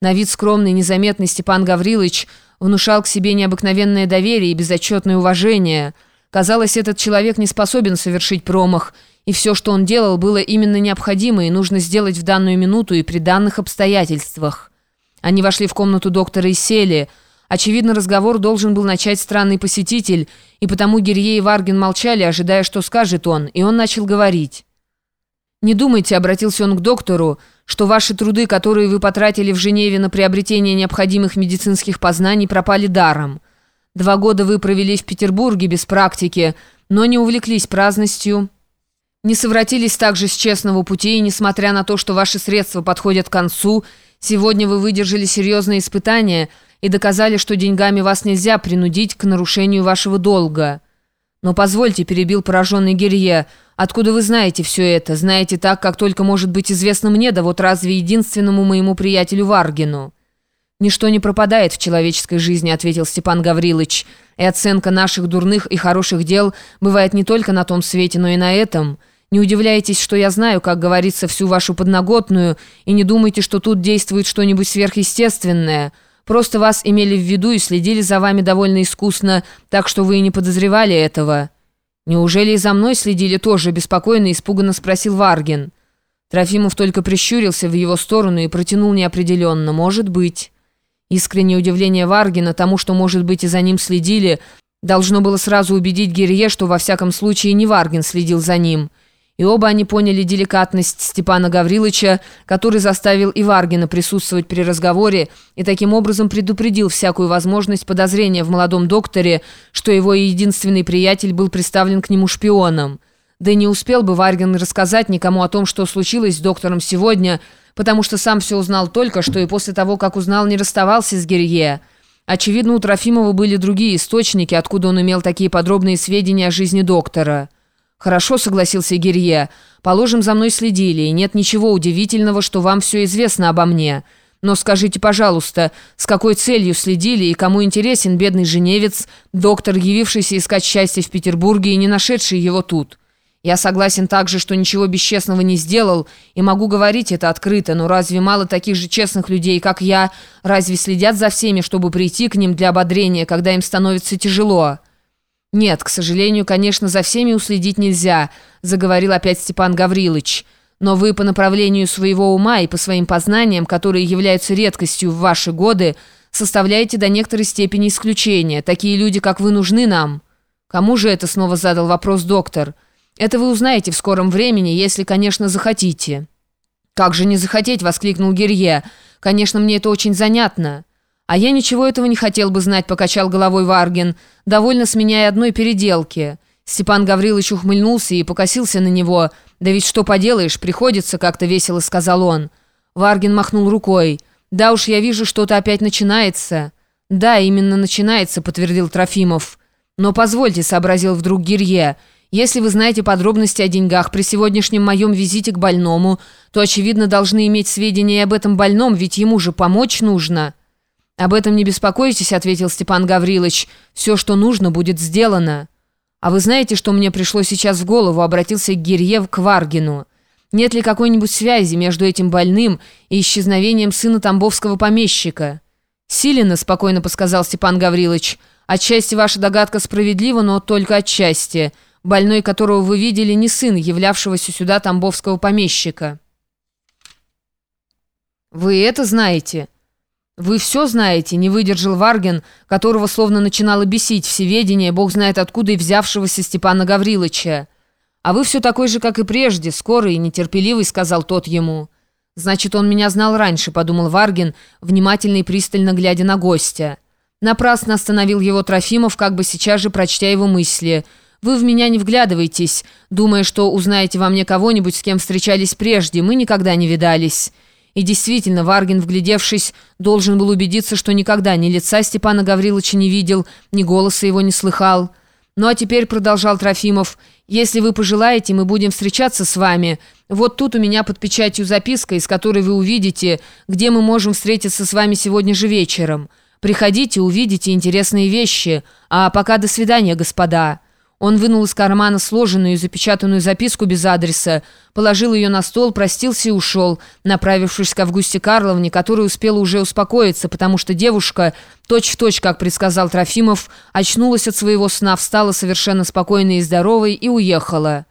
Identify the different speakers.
Speaker 1: На вид скромный, незаметный Степан Гаврилович внушал к себе необыкновенное доверие и безотчетное уважение. Казалось, этот человек не способен совершить промах, и все, что он делал, было именно необходимо и нужно сделать в данную минуту и при данных обстоятельствах. Они вошли в комнату доктора и сели. Очевидно, разговор должен был начать странный посетитель, и потому Гирье и Варгин молчали, ожидая, что скажет он, и он начал говорить. «Не думайте», — обратился он к доктору, — что ваши труды, которые вы потратили в Женеве на приобретение необходимых медицинских познаний, пропали даром. Два года вы провели в Петербурге без практики, но не увлеклись праздностью, не совратились также с честного пути, и несмотря на то, что ваши средства подходят к концу, сегодня вы выдержали серьезные испытания и доказали, что деньгами вас нельзя принудить к нарушению вашего долга». «Но позвольте», — перебил пораженный Герье, — «откуда вы знаете все это? Знаете так, как только может быть известно мне, да вот разве единственному моему приятелю Варгину?» «Ничто не пропадает в человеческой жизни», — ответил Степан Гаврилович, «и оценка наших дурных и хороших дел бывает не только на том свете, но и на этом. Не удивляйтесь, что я знаю, как говорится, всю вашу подноготную, и не думайте, что тут действует что-нибудь сверхъестественное». Просто вас имели в виду и следили за вами довольно искусно, так что вы и не подозревали этого». «Неужели и за мной следили тоже?» – беспокойно и испуганно спросил Варгин. Трофимов только прищурился в его сторону и протянул неопределенно. «Может быть». Искреннее удивление Варгина тому, что, может быть, и за ним следили, должно было сразу убедить Гирье, что во всяком случае не Варгин следил за ним – и оба они поняли деликатность Степана Гавриловича, который заставил Иваргина присутствовать при разговоре и таким образом предупредил всякую возможность подозрения в молодом докторе, что его единственный приятель был представлен к нему шпионом. Да и не успел бы Варгин рассказать никому о том, что случилось с доктором сегодня, потому что сам все узнал только что и после того, как узнал, не расставался с Герье. Очевидно, у Трофимова были другие источники, откуда он имел такие подробные сведения о жизни доктора. «Хорошо», — согласился Гирье. «Положим, за мной следили, и нет ничего удивительного, что вам все известно обо мне. Но скажите, пожалуйста, с какой целью следили и кому интересен бедный женевец, доктор, явившийся искать счастье в Петербурге и не нашедший его тут? Я согласен также, что ничего бесчестного не сделал, и могу говорить это открыто, но разве мало таких же честных людей, как я, разве следят за всеми, чтобы прийти к ним для ободрения, когда им становится тяжело?» «Нет, к сожалению, конечно, за всеми уследить нельзя», — заговорил опять Степан Гаврилович. «Но вы по направлению своего ума и по своим познаниям, которые являются редкостью в ваши годы, составляете до некоторой степени исключения. Такие люди, как вы, нужны нам». «Кому же это?» — снова задал вопрос доктор. «Это вы узнаете в скором времени, если, конечно, захотите». «Как же не захотеть?» — воскликнул Герье. «Конечно, мне это очень занятно». «А я ничего этого не хотел бы знать», — покачал головой Варгин, довольно сменяя одной переделки. Степан Гаврилович ухмыльнулся и покосился на него. «Да ведь что поделаешь, приходится как-то весело», — сказал он. Варгин махнул рукой. «Да уж, я вижу, что-то опять начинается». «Да, именно начинается», — подтвердил Трофимов. «Но позвольте», — сообразил вдруг Гирье, «если вы знаете подробности о деньгах при сегодняшнем моем визите к больному, то, очевидно, должны иметь сведения об этом больном, ведь ему же помочь нужно». «Об этом не беспокойтесь», — ответил Степан Гаврилович. «Все, что нужно, будет сделано». «А вы знаете, что мне пришло сейчас в голову?» — обратился Гирьев к Варгину. «Нет ли какой-нибудь связи между этим больным и исчезновением сына тамбовского помещика?» «Силено», — спокойно подсказал Степан Гаврилович. «Отчасти ваша догадка справедлива, но только отчасти. Больной, которого вы видели, не сын являвшегося сюда тамбовского помещика». «Вы это знаете?» «Вы все знаете», — не выдержал Варген, которого словно начинало бесить всеведение, бог знает откуда и взявшегося Степана Гавриловича. «А вы все такой же, как и прежде, скорый и нетерпеливый», — сказал тот ему. «Значит, он меня знал раньше», — подумал Варген, внимательно и пристально глядя на гостя. Напрасно остановил его Трофимов, как бы сейчас же прочтя его мысли. «Вы в меня не вглядываетесь, думая, что узнаете во мне кого-нибудь, с кем встречались прежде. Мы никогда не видались». И действительно, Варгин, вглядевшись, должен был убедиться, что никогда ни лица Степана Гавриловича не видел, ни голоса его не слыхал. «Ну а теперь», — продолжал Трофимов, — «если вы пожелаете, мы будем встречаться с вами. Вот тут у меня под печатью записка, из которой вы увидите, где мы можем встретиться с вами сегодня же вечером. Приходите, увидите интересные вещи. А пока до свидания, господа». Он вынул из кармана сложенную и запечатанную записку без адреса, положил ее на стол, простился и ушел, направившись к Августе Карловне, которая успела уже успокоиться, потому что девушка, точь-в-точь, точь, как предсказал Трофимов, очнулась от своего сна, встала совершенно спокойной и здоровой и уехала.